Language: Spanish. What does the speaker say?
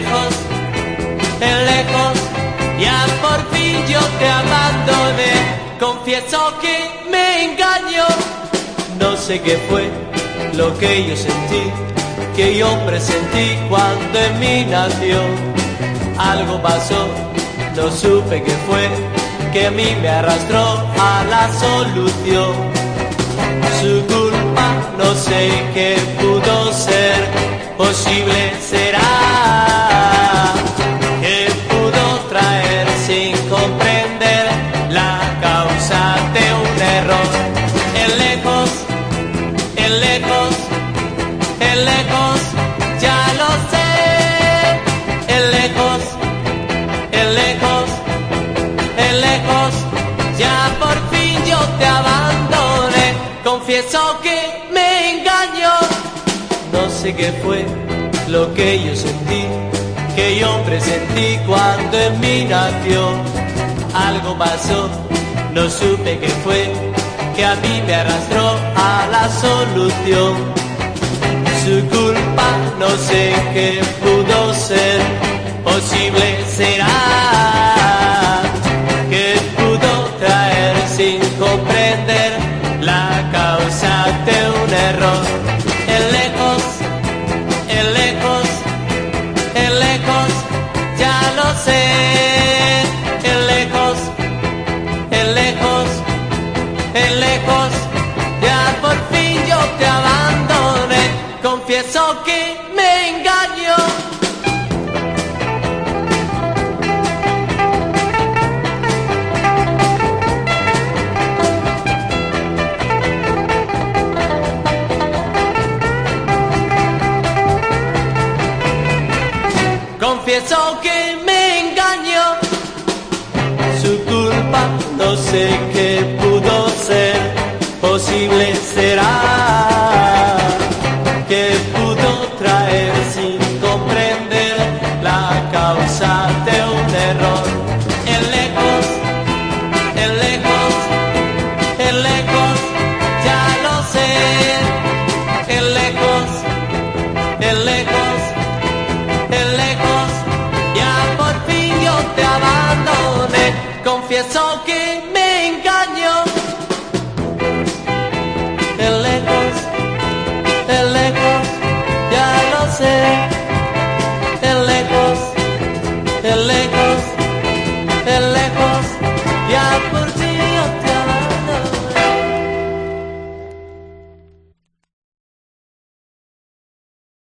lejos, en lejos, ya por fin yo te abandoné. Confieso que me engaño, no sé qué fue lo que yo sentí, que yo presentí cuando en mí nació. Algo pasó, no supe qué fue, que a mí me arrastró a la solución. Su culpa no sé qué pudo ser, posible será. En lejos, ya lo sé. En lejos, en lejos, en lejos, ya por fin yo te abandoné. Confieso que me engaño. No sé qué fue lo que yo sentí, que yo presentí cuando en mí nació. Algo pasó, no supe qué fue, que a mí me arrastró a la solución. No sé qué pudo ser, posible será Confieso que me engaño. Su culpa no sé qué pudo ser. Posible será que pudo traer sin comprender la causa de Confieso que me